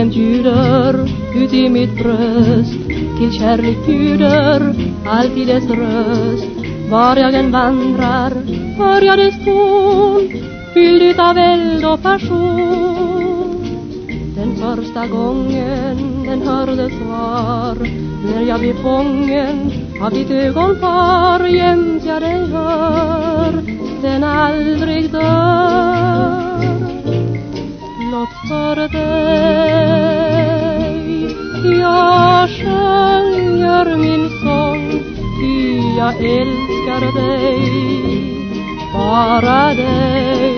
Sången bjuder ut i mitt bröst. Till kärlek bjuder alltid dess röst. Var jag än vandrar hör jag dess ton. Fylld utav eld och passion. Den första gången den hördes var När jag blev fången av ditt ögonpar Jämt jag dig hör den aldrig dör. Blott för dig jag älskar dig Bara dig.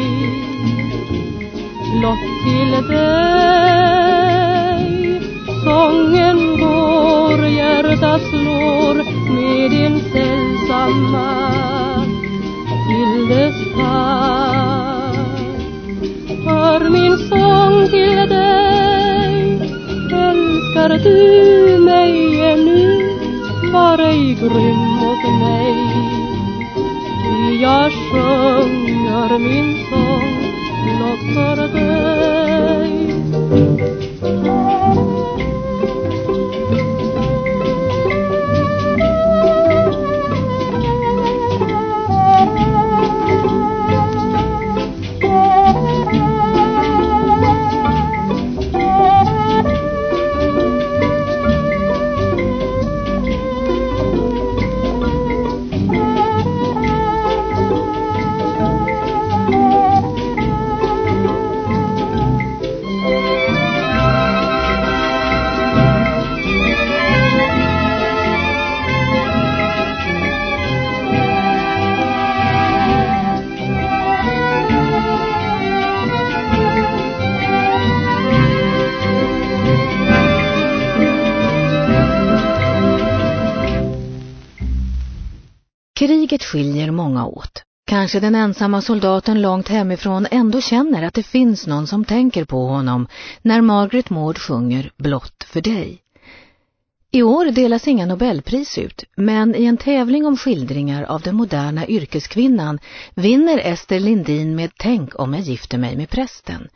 Blott till dig Sången går, hjärtat slår Med din sällsamma Till dess Hör min sång till dig Älskar du sjunger min sång Kriget skiljer många åt. Kanske den ensamma soldaten långt hemifrån ändå känner att det finns någon som tänker på honom när Margaret Maud sjunger Blott för dig. I år delas inga Nobelpris ut, men i en tävling om skildringar av den moderna yrkeskvinnan vinner Ester Lindin med Tänk om jag gifter mig med prästen.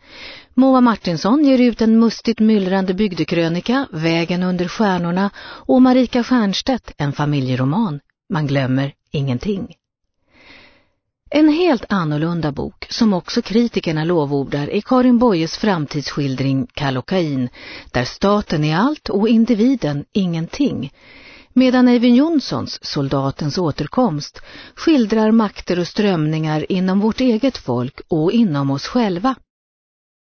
Moa Martinsson ger ut en mustigt myllrande bygdekrönika, Vägen under stjärnorna och Marika Stjernstedt en familjeroman, Man glömmer ingenting. En helt annorlunda bok som också kritikerna lovordar är Karin Boyes framtidsskildring Kallocain där staten är allt och individen ingenting. Medan Eivind Jonssons Soldatens återkomst skildrar makter och strömningar inom vårt eget folk och inom oss själva.